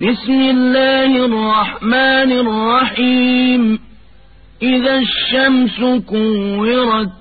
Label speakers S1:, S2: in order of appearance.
S1: بسم الله الرحمن الرحيم. إذا الشمس كورت